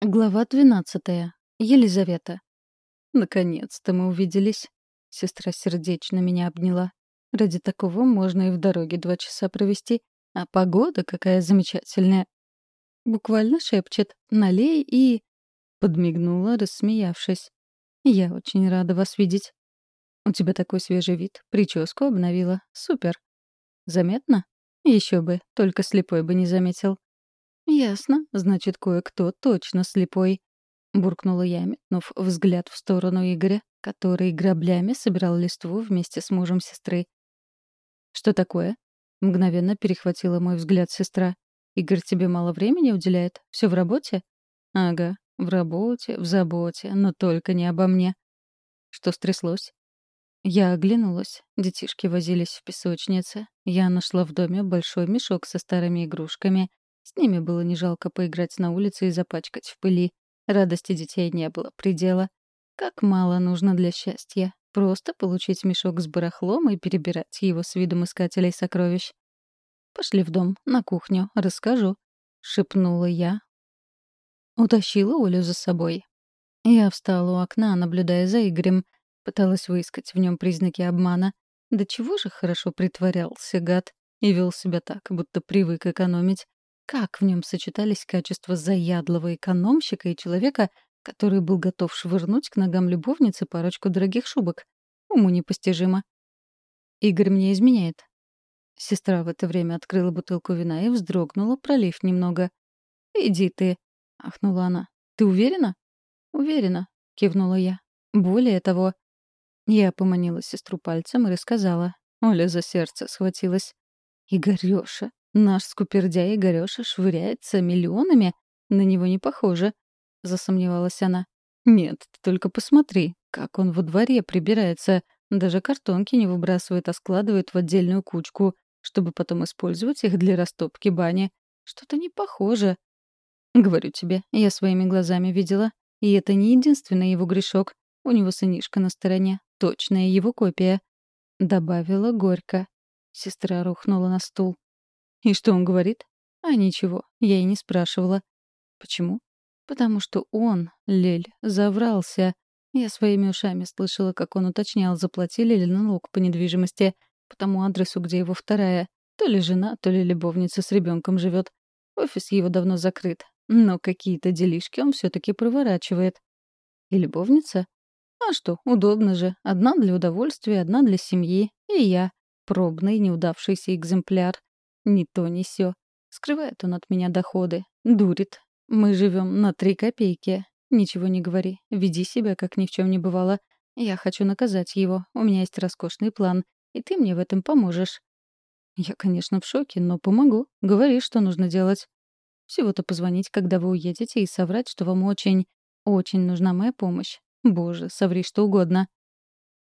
Глава двенадцатая. Елизавета. «Наконец-то мы увиделись». Сестра сердечно меня обняла. Ради такого можно и в дороге два часа провести. А погода какая замечательная. Буквально шепчет «налей» и... Подмигнула, рассмеявшись. «Я очень рада вас видеть. У тебя такой свежий вид. Прическу обновила. Супер. Заметно? Еще бы, только слепой бы не заметил. «Ясно. Значит, кое-кто точно слепой», — буркнула я, метнув взгляд в сторону Игоря, который граблями собирал листву вместе с мужем сестры. «Что такое?» — мгновенно перехватила мой взгляд сестра. «Игорь тебе мало времени уделяет? Все в работе?» «Ага, в работе, в заботе, но только не обо мне». «Что стряслось?» Я оглянулась. Детишки возились в песочнице. Я нашла в доме большой мешок со старыми игрушками с ними было не жалко поиграть на улице и запачкать в пыли. Радости детей не было предела. Как мало нужно для счастья. Просто получить мешок с барахлом и перебирать его с видом искателей сокровищ. «Пошли в дом, на кухню, расскажу», — шепнула я. Утащила Олю за собой. Я встала у окна, наблюдая за Игорем, пыталась выискать в нем признаки обмана. Да чего же хорошо притворялся гад и вел себя так, будто привык экономить. Как в нем сочетались качества заядлого экономщика и человека, который был готов швырнуть к ногам любовницы парочку дорогих шубок? Уму непостижимо. Игорь мне изменяет. Сестра в это время открыла бутылку вина и вздрогнула, пролив немного. «Иди ты», — ахнула она. «Ты уверена?» «Уверена», — кивнула я. «Более того...» Я поманила сестру пальцем и рассказала. Оля за сердце схватилась. «Игорёша, Наш скупердяй Игорёша швыряется миллионами? На него не похоже, — засомневалась она. Нет, ты только посмотри, как он во дворе прибирается. Даже картонки не выбрасывает, а складывает в отдельную кучку, чтобы потом использовать их для растопки бани. Что-то не похоже. Говорю тебе, я своими глазами видела. И это не единственный его грешок. У него сынишка на стороне. Точная его копия. Добавила горько. Сестра рухнула на стул. И что он говорит? А ничего, я и не спрашивала. Почему? Потому что он, Лель, заврался. Я своими ушами слышала, как он уточнял, заплатили ли налог по недвижимости, по тому адресу, где его вторая. То ли жена, то ли любовница с ребенком живет. Офис его давно закрыт, но какие-то делишки он все-таки проворачивает. И любовница? А что, удобно же. Одна для удовольствия, одна для семьи. И я. Пробный, неудавшийся экземпляр. Ни то, ни сё. Скрывает он от меня доходы. Дурит. Мы живем на три копейки. Ничего не говори. Веди себя, как ни в чем не бывало. Я хочу наказать его. У меня есть роскошный план. И ты мне в этом поможешь. Я, конечно, в шоке, но помогу. Говори, что нужно делать. Всего-то позвонить, когда вы уедете, и соврать, что вам очень, очень нужна моя помощь. Боже, соври что угодно.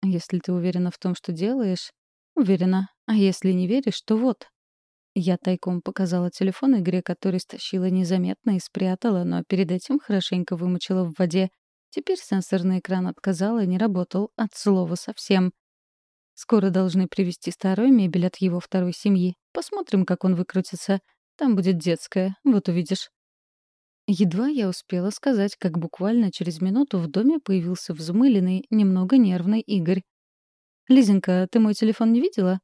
Если ты уверена в том, что делаешь... Уверена. А если не веришь, то вот. Я тайком показала телефон Игоре, который стащила незаметно и спрятала, но перед этим хорошенько вымочила в воде. Теперь сенсорный экран отказал и не работал от слова совсем. Скоро должны привезти старую мебель от его второй семьи. Посмотрим, как он выкрутится. Там будет детская, вот увидишь. Едва я успела сказать, как буквально через минуту в доме появился взмыленный, немного нервный Игорь. «Лизенька, ты мой телефон не видела?»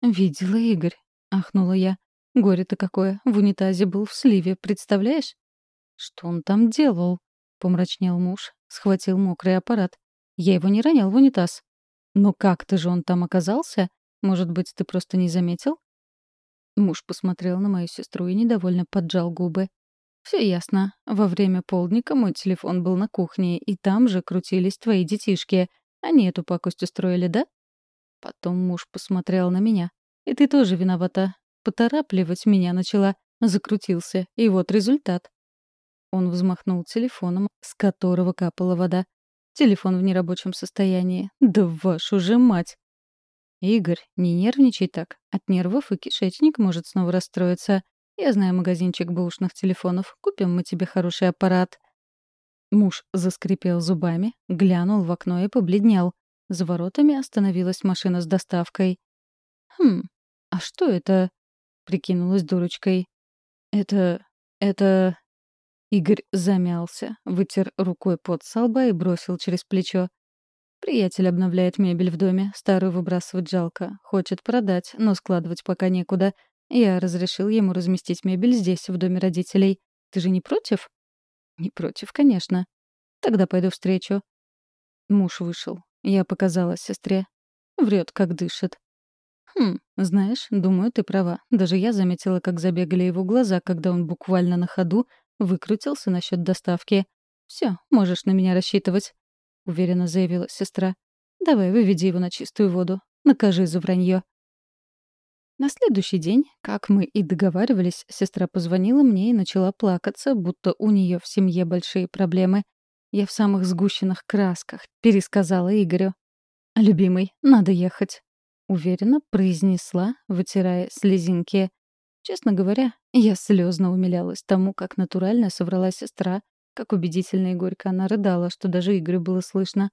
«Видела, Игорь. — ахнула я. «Горе-то какое! В унитазе был в сливе, представляешь?» «Что он там делал?» — помрачнел муж, схватил мокрый аппарат. «Я его не ронял в унитаз». «Но как-то же он там оказался? Может быть, ты просто не заметил?» Муж посмотрел на мою сестру и недовольно поджал губы. «Все ясно. Во время полдника мой телефон был на кухне, и там же крутились твои детишки. Они эту пакость устроили, да?» Потом муж посмотрел на меня. И ты тоже виновата. Поторапливать меня начала. Закрутился. И вот результат. Он взмахнул телефоном, с которого капала вода. Телефон в нерабочем состоянии. Да вашу же мать! Игорь, не нервничай так. От нервов и кишечник может снова расстроиться. Я знаю магазинчик бэушных телефонов. Купим мы тебе хороший аппарат. Муж заскрипел зубами, глянул в окно и побледнел. За воротами остановилась машина с доставкой. Хм, «А что это?» — прикинулась дурочкой. «Это... это...» Игорь замялся, вытер рукой под салба и бросил через плечо. Приятель обновляет мебель в доме, старую выбрасывать жалко. Хочет продать, но складывать пока некуда. Я разрешил ему разместить мебель здесь, в доме родителей. Ты же не против? Не против, конечно. Тогда пойду встречу. Муж вышел. Я показала сестре. Врет, как дышит. Хм, знаешь, думаю, ты права. Даже я заметила, как забегали его глаза, когда он буквально на ходу выкрутился насчет доставки. Все, можешь на меня рассчитывать, уверенно заявила сестра. Давай, выведи его на чистую воду. Накажи за вранье. На следующий день, как мы и договаривались, сестра позвонила мне и начала плакаться, будто у нее в семье большие проблемы. Я в самых сгущенных красках пересказала Игорю. «Любимый, надо ехать», — уверенно произнесла, вытирая слезинки. Честно говоря, я слезно умилялась тому, как натурально соврала сестра, как убедительно и горько она рыдала, что даже Игорю было слышно.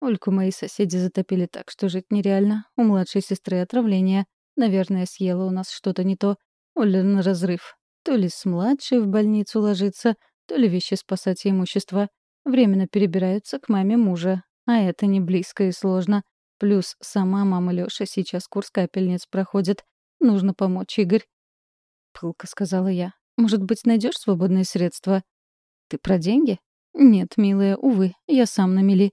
Ольку мои соседи затопили так, что жить нереально. У младшей сестры отравление — Наверное, съела у нас что-то не то. Оля на разрыв. То ли с младшей в больницу ложится, то ли вещи спасать имущество. Временно перебираются к маме мужа. А это не близко и сложно. Плюс сама мама Лёша сейчас курс капельниц проходит. Нужно помочь, Игорь. Пылко сказала я. Может быть, найдешь свободные средства? Ты про деньги? Нет, милая, увы, я сам на мели.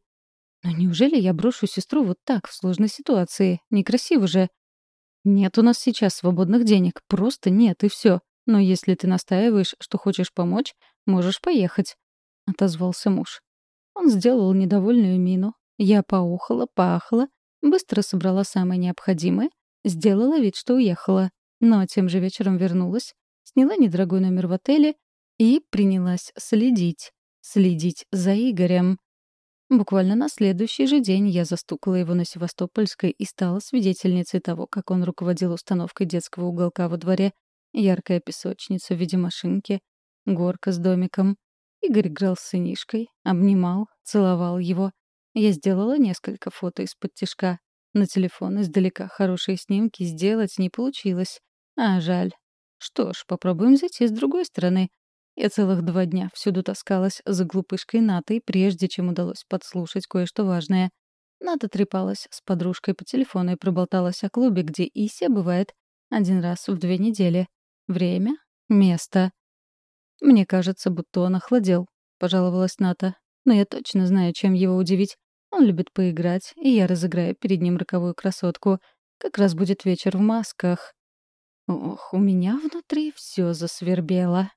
Но неужели я брошу сестру вот так, в сложной ситуации? Некрасиво же. «Нет у нас сейчас свободных денег, просто нет, и все. Но если ты настаиваешь, что хочешь помочь, можешь поехать», — отозвался муж. Он сделал недовольную мину. Я поохала, поахала, быстро собрала самое необходимое, сделала вид, что уехала. Но тем же вечером вернулась, сняла недорогой номер в отеле и принялась следить. Следить за Игорем. Буквально на следующий же день я застукала его на Севастопольской и стала свидетельницей того, как он руководил установкой детского уголка во дворе. Яркая песочница в виде машинки, горка с домиком. Игорь играл с сынишкой, обнимал, целовал его. Я сделала несколько фото из-под тишка. На телефон издалека хорошие снимки сделать не получилось. А жаль. Что ж, попробуем зайти с другой стороны. Я целых два дня всюду таскалась за глупышкой Натой, прежде чем удалось подслушать кое-что важное. Ната трепалась с подружкой по телефону и проболталась о клубе, где Ися бывает один раз в две недели. Время, место. «Мне кажется, будто он охладел», — пожаловалась Ната. «Но я точно знаю, чем его удивить. Он любит поиграть, и я разыграю перед ним роковую красотку. Как раз будет вечер в масках». Ох, у меня внутри все засвербело.